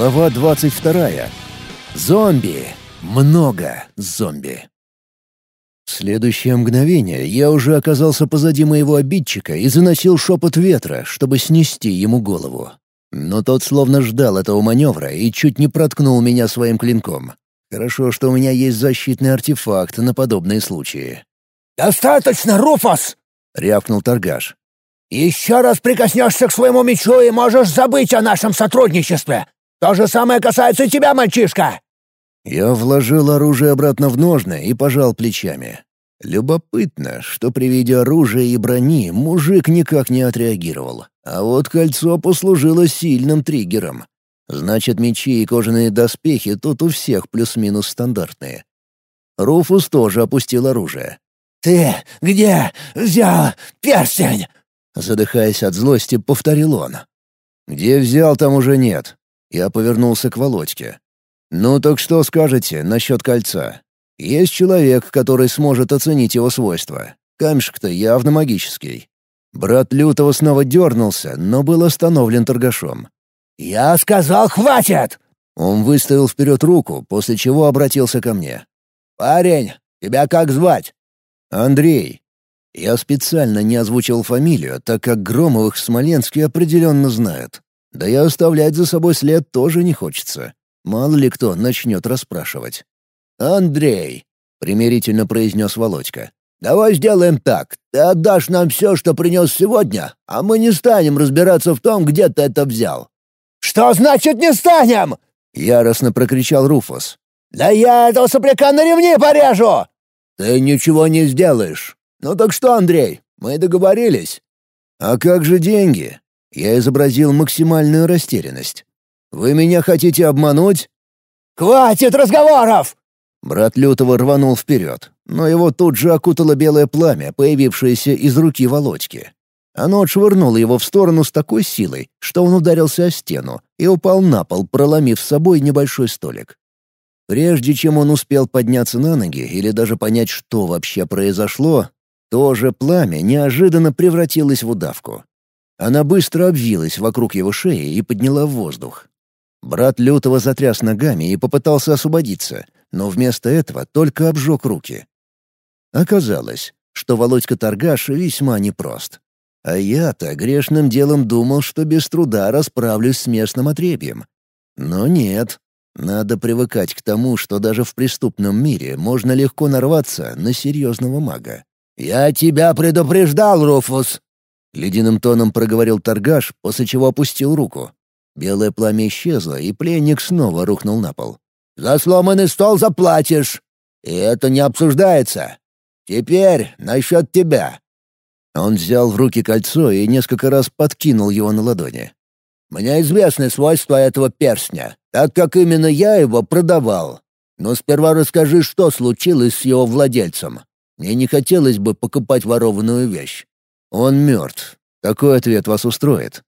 Глава 22. Зомби. Много зомби. В следующее мгновение я уже оказался позади моего обидчика и заносил шепот ветра, чтобы снести ему голову. Но тот словно ждал этого маневра и чуть не проткнул меня своим клинком. Хорошо, что у меня есть защитный артефакт на подобные случаи. «Достаточно, Руфос!» — рявкнул торгаш. «Еще раз прикоснешься к своему мечу и можешь забыть о нашем сотрудничестве. То же самое касается тебя, мальчишка!» Я вложил оружие обратно в ножны и пожал плечами. Любопытно, что при виде оружия и брони мужик никак не отреагировал. А вот кольцо послужило сильным триггером. Значит, мечи и кожаные доспехи тут у всех плюс-минус стандартные. Руфус тоже опустил оружие. «Ты где взял перстень?» Задыхаясь от злости, повторил он. «Где взял, там уже нет». Я повернулся к Володьке. «Ну так что скажете насчет кольца? Есть человек, который сможет оценить его свойства. Камешек-то явно магический». Брат Лютого снова дернулся, но был остановлен торгашом. «Я сказал, хватит!» Он выставил вперед руку, после чего обратился ко мне. «Парень, тебя как звать?» «Андрей». Я специально не озвучил фамилию, так как Громовых в Смоленске определенно знают. Да и оставлять за собой след тоже не хочется. Мало ли кто начнет расспрашивать. «Андрей», — примирительно произнес Володька, — «давай сделаем так. Ты отдашь нам все, что принес сегодня, а мы не станем разбираться в том, где ты это взял». «Что значит «не станем»?» — яростно прокричал Руфус. «Да я этого сопляка на ремни порежу!» «Ты ничего не сделаешь. Ну так что, Андрей, мы договорились?» «А как же деньги?» Я изобразил максимальную растерянность. «Вы меня хотите обмануть?» «Хватит разговоров!» Брат Лютого рванул вперед, но его тут же окутало белое пламя, появившееся из руки Володьки. Оно отшвырнуло его в сторону с такой силой, что он ударился о стену и упал на пол, проломив с собой небольшой столик. Прежде чем он успел подняться на ноги или даже понять, что вообще произошло, то же пламя неожиданно превратилось в удавку. Она быстро обвилась вокруг его шеи и подняла в воздух. Брат Лютого затряс ногами и попытался освободиться, но вместо этого только обжег руки. Оказалось, что Володька Торгаш весьма непрост. А я-то грешным делом думал, что без труда расправлюсь с местным отребьем. Но нет. Надо привыкать к тому, что даже в преступном мире можно легко нарваться на серьезного мага. «Я тебя предупреждал, Руфус!» — ледяным тоном проговорил торгаш, после чего опустил руку. Белое пламя исчезло, и пленник снова рухнул на пол. «За сломанный стол заплатишь! И это не обсуждается! Теперь насчет тебя!» Он взял в руки кольцо и несколько раз подкинул его на ладони. «Мне известны свойства этого перстня, так как именно я его продавал. Но сперва расскажи, что случилось с его владельцем. Мне не хотелось бы покупать ворованную вещь. «Он мертв. Такой ответ вас устроит?»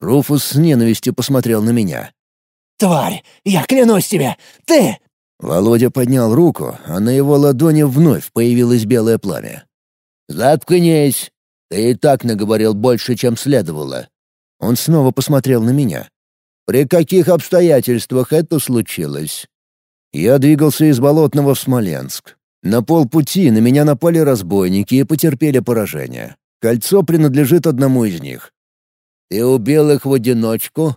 Руфус с ненавистью посмотрел на меня. «Тварь! Я клянусь тебе! Ты!» Володя поднял руку, а на его ладони вновь появилось белое пламя. «Заткнись! Ты и так наговорил больше, чем следовало». Он снова посмотрел на меня. «При каких обстоятельствах это случилось?» Я двигался из Болотного в Смоленск. На полпути на меня напали разбойники и потерпели поражение. Кольцо принадлежит одному из них. «Ты убил их в одиночку?»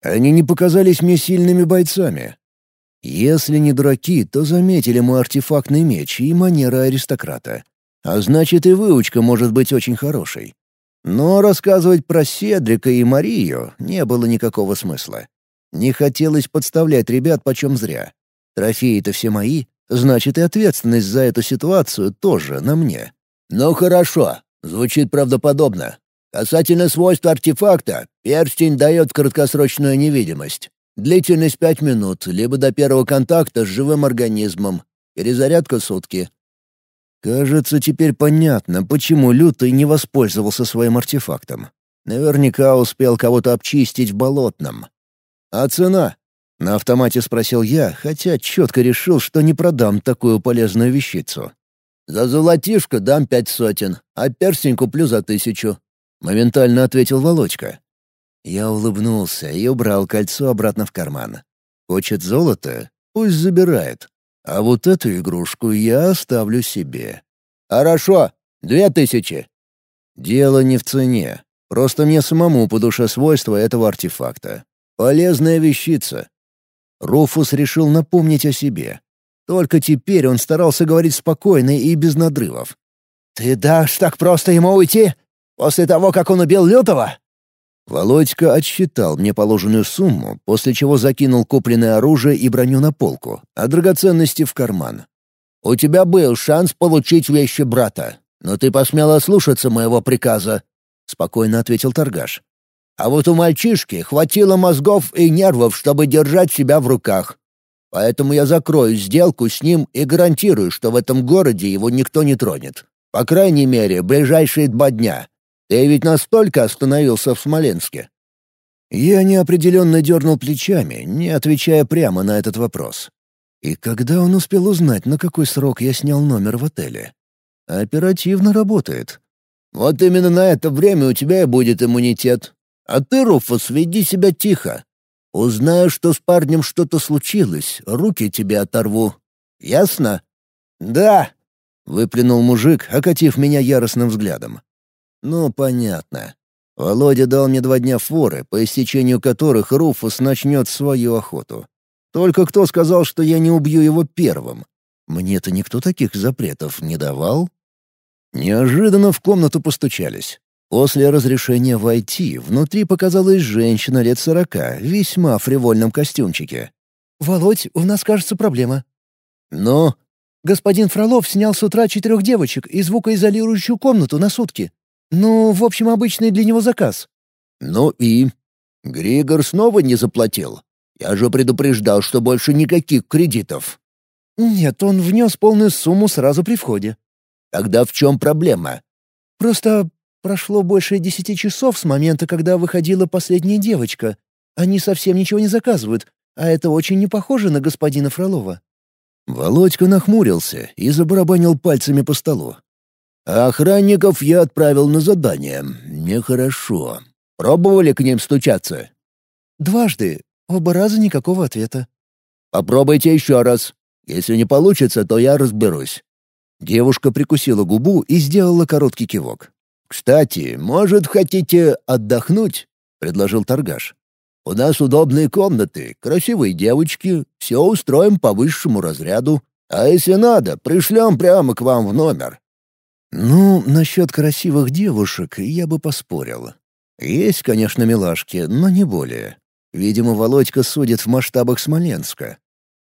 Они не показались мне сильными бойцами. Если не дураки, то заметили мой артефактный меч и манеры аристократа. А значит, и выучка может быть очень хорошей. Но рассказывать про Седрика и Марию не было никакого смысла. Не хотелось подставлять ребят почем зря. Трофеи-то все мои, значит, и ответственность за эту ситуацию тоже на мне. «Ну хорошо, Звучит правдоподобно. Касательно свойств артефакта, перстень дает краткосрочную невидимость. Длительность пять минут, либо до первого контакта с живым организмом. Перезарядка сутки. Кажется, теперь понятно, почему Лютый не воспользовался своим артефактом. Наверняка успел кого-то обчистить в болотном. «А цена?» — на автомате спросил я, хотя четко решил, что не продам такую полезную вещицу. «За золотишко дам пять сотен, а перстень куплю за тысячу», — моментально ответил Володька. Я улыбнулся и убрал кольцо обратно в карман. Хочет золото? Пусть забирает. А вот эту игрушку я оставлю себе. «Хорошо, две тысячи». Дело не в цене. Просто мне самому по душе свойства этого артефакта. Полезная вещица. Руфус решил напомнить о себе. Только теперь он старался говорить спокойно и без надрывов. «Ты дашь так просто ему уйти? После того, как он убил Лютого?» Володька отсчитал мне положенную сумму, после чего закинул купленное оружие и броню на полку, а драгоценности в карман. «У тебя был шанс получить вещи брата, но ты посмел ослушаться моего приказа», — спокойно ответил торгаш. «А вот у мальчишки хватило мозгов и нервов, чтобы держать себя в руках. Поэтому я закрою сделку с ним и гарантирую, что в этом городе его никто не тронет. По крайней мере, ближайшие два дня. Ты ведь настолько остановился в Смоленске?» Я неопределенно дернул плечами, не отвечая прямо на этот вопрос. И когда он успел узнать, на какой срок я снял номер в отеле? Оперативно работает. «Вот именно на это время у тебя и будет иммунитет. А ты, Руфус, веди себя тихо. Узнаю, что с парнем что-то случилось, руки тебе оторву. Ясно?» «Да», — выплюнул мужик, окатив меня яростным взглядом. Ну, понятно. Володя дал мне два дня форы, по истечению которых Руфус начнет свою охоту. Только кто сказал, что я не убью его первым? Мне-то никто таких запретов не давал. Неожиданно в комнату постучались. После разрешения войти, внутри показалась женщина лет сорока, весьма фривольном костюмчике. «Володь, у нас, кажется, проблема». «Но...» «Господин Фролов снял с утра четырех девочек и звукоизолирующую комнату на сутки. «Ну, в общем, обычный для него заказ». «Ну и?» «Григор снова не заплатил. Я же предупреждал, что больше никаких кредитов». «Нет, он внес полную сумму сразу при входе». «Тогда в чем проблема?» «Просто прошло больше десяти часов с момента, когда выходила последняя девочка. Они совсем ничего не заказывают, а это очень не похоже на господина Фролова». Володька нахмурился и забарабанил пальцами по столу. А охранников я отправил на задание. Нехорошо. Пробовали к ним стучаться? Дважды. Оба раза никакого ответа. Попробуйте еще раз. Если не получится, то я разберусь. Девушка прикусила губу и сделала короткий кивок. «Кстати, может, хотите отдохнуть?» — предложил торгаш. «У нас удобные комнаты, красивые девочки, все устроим по высшему разряду. А если надо, пришлем прямо к вам в номер. Ну, насчет красивых девушек я бы поспорил. Есть, конечно, милашки, но не более. Видимо, Володька судит в масштабах Смоленска.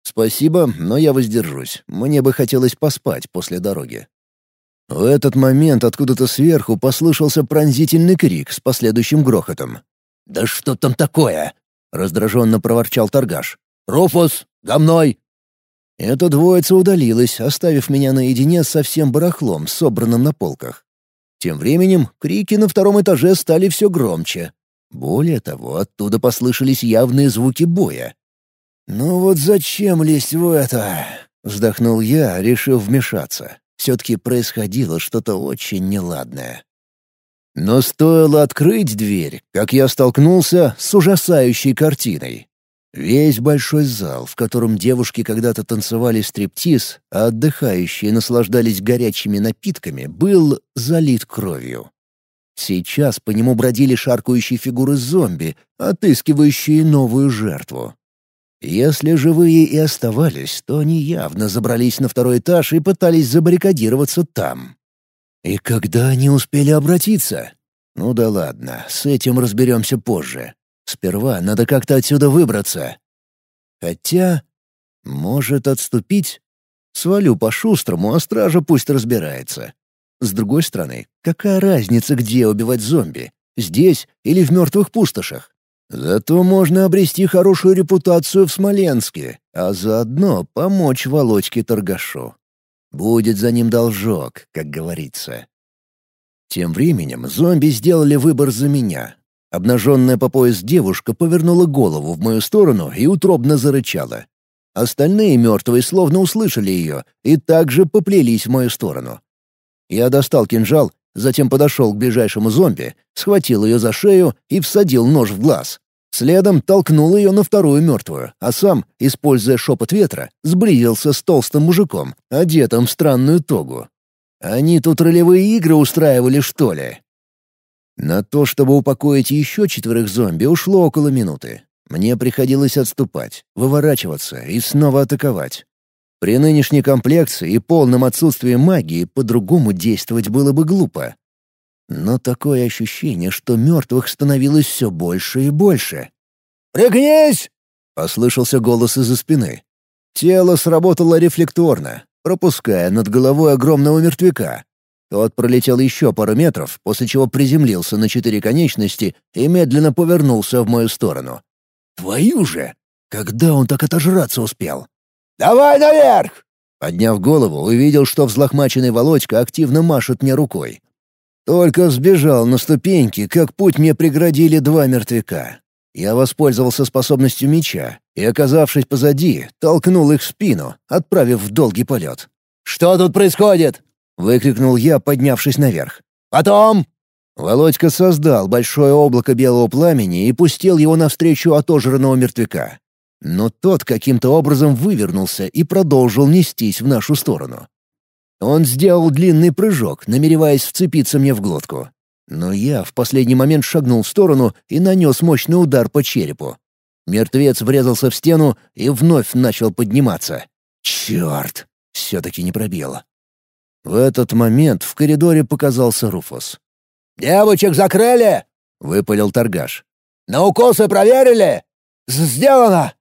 Спасибо, но я воздержусь. Мне бы хотелось поспать после дороги. В этот момент откуда-то сверху послышался пронзительный крик с последующим грохотом. «Да что там такое?» — раздраженно проворчал торгаш. «Руфус, за мной!» Эта двоица удалилась, оставив меня наедине со всем барахлом, собранным на полках. Тем временем крики на втором этаже стали все громче. Более того, оттуда послышались явные звуки боя. «Ну вот зачем лезть в это?» — вздохнул я, решив вмешаться. Все-таки происходило что-то очень неладное. Но стоило открыть дверь, как я столкнулся с ужасающей картиной. Весь большой зал, в котором девушки когда-то танцевали стриптиз, а отдыхающие наслаждались горячими напитками, был залит кровью. Сейчас по нему бродили шаркающие фигуры зомби, отыскивающие новую жертву. Если живые и оставались, то они явно забрались на второй этаж и пытались забаррикадироваться там. И когда они успели обратиться? Ну да ладно, с этим разберемся позже. Сперва надо как-то отсюда выбраться. Хотя... Может, отступить? Свалю по-шустрому, а стража пусть разбирается. С другой стороны, какая разница, где убивать зомби? Здесь или в мертвых пустошах? Зато можно обрести хорошую репутацию в Смоленске, а заодно помочь Володьке Торгашу. Будет за ним должок, как говорится. Тем временем зомби сделали выбор за меня, Обнаженная по пояс девушка повернула голову в мою сторону и утробно зарычала. Остальные мертвые словно услышали ее и также поплелись в мою сторону. Я достал кинжал, затем подошел к ближайшему зомби, схватил ее за шею и всадил нож в глаз. Следом толкнул ее на вторую мертвую, а сам, используя шепот ветра, сблизился с толстым мужиком, одетым в странную тогу. Они тут ролевые игры устраивали, что ли? На то, чтобы упокоить еще четверых зомби, ушло около минуты. Мне приходилось отступать, выворачиваться и снова атаковать. При нынешней комплекции и полном отсутствии магии по-другому действовать было бы глупо. Но такое ощущение, что мертвых становилось все больше и больше. «Пригнись!» — послышался голос из-за спины. Тело сработало рефлекторно, пропуская над головой огромного мертвяка. Тот пролетел еще пару метров, после чего приземлился на четыре конечности и медленно повернулся в мою сторону. «Твою же! Когда он так отожраться успел?» «Давай наверх!» Подняв голову, увидел, что взлохмаченный Володька активно машет мне рукой. Только взбежал на ступеньки, как путь мне преградили два мертвяка. Я воспользовался способностью меча и, оказавшись позади, толкнул их в спину, отправив в долгий полет. «Что тут происходит?» — выкрикнул я, поднявшись наверх. «Потом!» Володька создал большое облако белого пламени и пустил его навстречу отожранного мертвяка. Но тот каким-то образом вывернулся и продолжил нестись в нашу сторону. Он сделал длинный прыжок, намереваясь вцепиться мне в глотку. Но я в последний момент шагнул в сторону и нанес мощный удар по черепу. Мертвец врезался в стену и вновь начал подниматься. Черт! Все-таки не пробило. В этот момент в коридоре показался Руфус. «Девочек закрыли!» — выпалил торгаш. «На укусы проверили? Сделано!»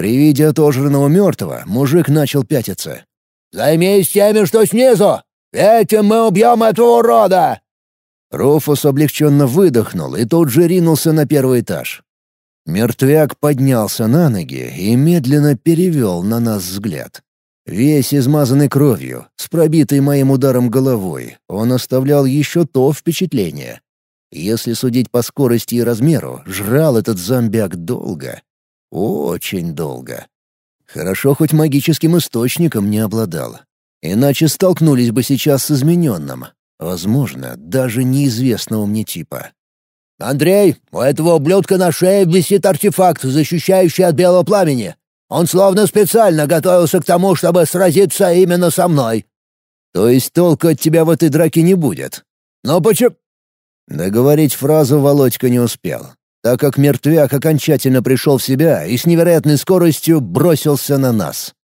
При виде отожранного мертвого мужик начал пятиться. Займись теми, что снизу! Этим мы убьем этого урода!» Руфус облегченно выдохнул и тут же ринулся на первый этаж. Мертвяк поднялся на ноги и медленно перевел на нас взгляд. Весь измазанный кровью, с пробитой моим ударом головой, он оставлял еще то впечатление. Если судить по скорости и размеру, жрал этот зомбяк долго. Очень долго. Хорошо, хоть магическим источником не обладал. Иначе столкнулись бы сейчас с измененным. Возможно, даже неизвестного мне типа. «Андрей, у этого ублюдка на шее висит артефакт, защищающий от белого пламени. Он словно специально готовился к тому, чтобы сразиться именно со мной». «То есть толка от тебя в этой драке не будет?» «Но почему...» Договорить фразу Володька не успел так как мертвяк окончательно пришел в себя и с невероятной скоростью бросился на нас.